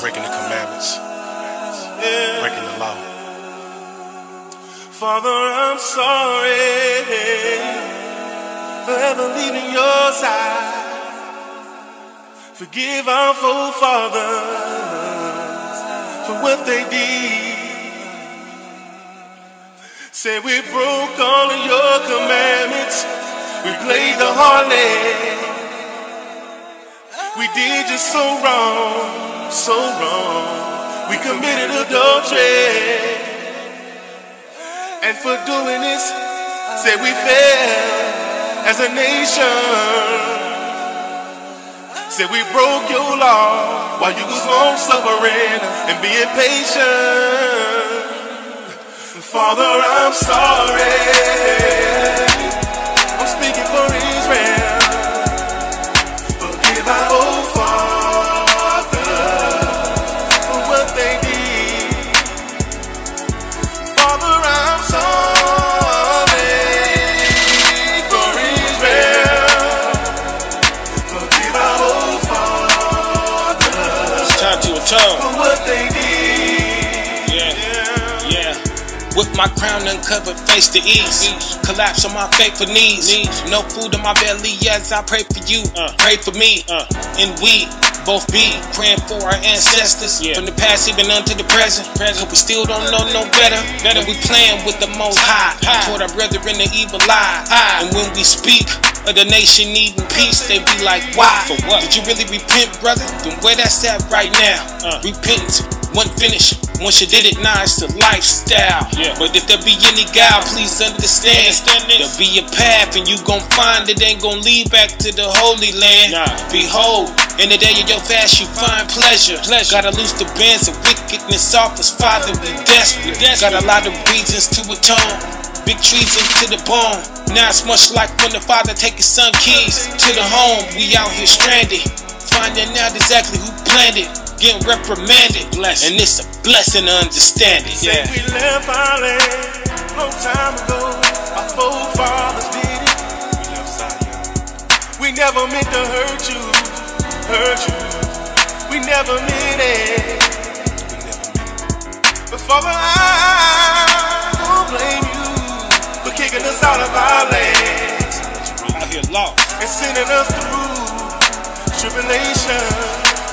breaking the commandments, breaking the law. Father, I'm sorry for ever leaving your side. Forgive our forefathers for what they did. Say we broke all of your commandments. We played the harlot. Did you so wrong, so wrong. We committed adultery. And for doing this, say we failed as a nation. Say we broke your law while you was long suffering and being patient. Father, I'm sorry. To atone. for what they did. Yeah, Yeah. yeah. With my crown uncovered, face the east. Collapse on my faithful knees. No food in my belly as I pray for you. Uh. Pray for me. Uh. And we both be praying for our ancestors. From the past even unto the present. Cause we still don't know no better. And we playing with the most high. Toward our brethren the evil lie. And when we speak of the nation needing peace, they be like, why? For what? Did you really repent, brother? Then where that's at right now? Repentance. One finish. Once you did it, now it's a lifestyle. But if there be any guile, please understand. There'll be a path, and you gon' find it ain't gon' lead back to the Holy Land. Behold, in the day of your fast, you find pleasure. Gotta loose the bands of wickedness off us, Father. We desperate. Got a lot of reasons to atone. Big treason to the bone. Now it's much like when the father take his son keys to the home. We out here stranded. Finding out exactly who planned it. Getting reprimanded. And it's a blessing to understand it. Say we left our land long time ago. Our forefathers did it. We left Zion. We never meant to hurt you, hurt you. We never meant it. We never meant But Father, I don't blame you kicking us out of our land Out here lost. and sending us through tribulation.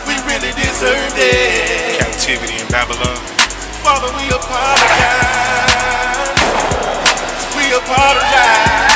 We really deserved it. captivity in Babylon. Father, we apologize. We apologize.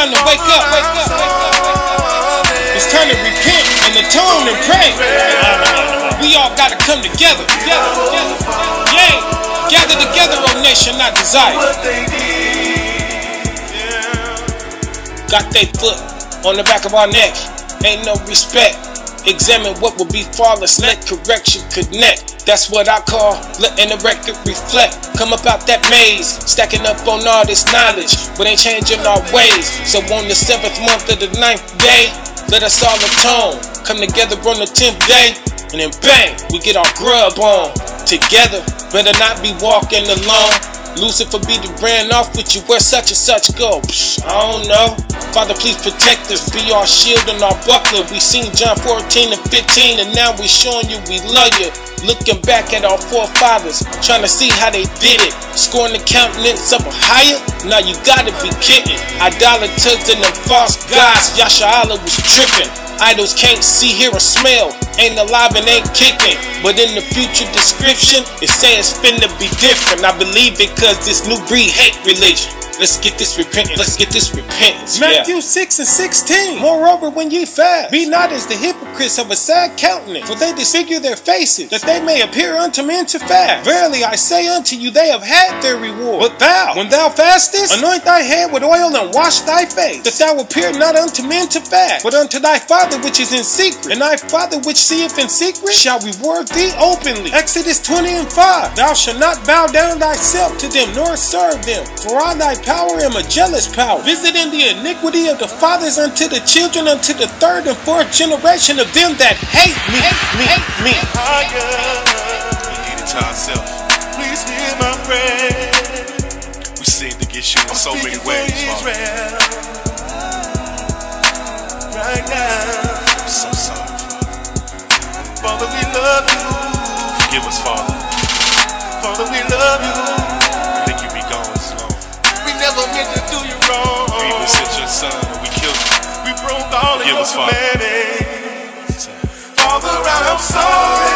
Time to wake up. Wake up. It's time to repent and atone and pray. We all gotta come together. Together. Together. Yay. Gather together, O nation, not desire. Got they foot on the back of our neck. Ain't no respect. Examine what would be flawless. Let correction connect. That's what I call letting the record reflect. Come up out that maze, stacking up on all this knowledge, but ain't changing our ways. So on the seventh month of the ninth day, let us all atone. Come together on the tenth day, and then bang, we get our grub on. Together, better not be walking alone. Lucifer be the brand off with you where such and such go. Psh, I don't know. Father, please protect us. Be our shield and our buckler. We seen John 14 and 15, and now we showing you we love you. Looking back at our forefathers, trying to see how they did it. Scoring the countenance up higher? Now you gotta be kidding. Idolaters and them false gods, Yasha Allah was tripping. Idols can't see, hear, or smell. Ain't alive and ain't kicking. But in the future description, it says it's finna be different. I believe it cause this new breed hate religion. Let's get this repentance. Let's get this repentance. Matthew Yeah. 6 and 16. Moreover, when ye fast, be not as the hypocrites of a sad countenance, for they disfigure their faces, that they may appear unto men to fast. Verily I say unto you, they have had their reward. But thou, when thou fastest, anoint thy head with oil and wash thy face, that thou appear not unto men to fast, but unto thy Father which is in secret. And thy Father which seeth in secret shall reward thee openly. Exodus 20 and 5. Thou shalt not bow down thyself to them, nor serve them. For I thy power am a jealous power, visiting the iniquity of the fathers unto the children, unto the third and fourth generation of them that hate me. Hate me. Hate me. Higher. We need it to ourselves. Please hear my prayer. We seem to get you in so many Speaking for ways, Father. Israel. Right now. I'm so sorry, Father. Father, we love you. Forgive us, Father. Father, we love you. I think you never meant to do you wrong. Sent your son and we killed him. We broke all of your commandments. Father, I'm sorry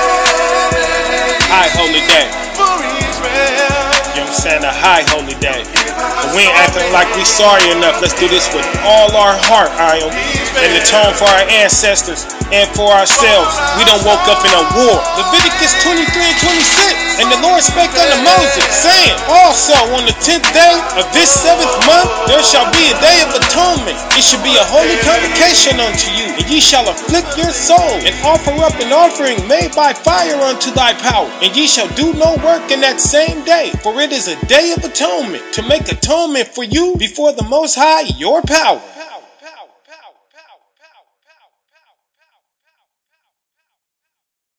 High holy day. for Israel. You know what I'm saying? A high holy day. But we ain't acting like we sorry enough. Let's do this with all our heart, Ion. And atone for our ancestors and for ourselves. We done woke up in a war. Leviticus 23 and 26. And the Lord spake unto Moses, saying, Also on the tenth day of this seventh month there shall be a day of atonement. It shall be a holy convocation unto you. And ye shall afflict your soul, and offer up an offering made by fire unto thy power. And ye shall do no work in that same day, for it is a day of atonement, to make atonement for you before the Most High, your power.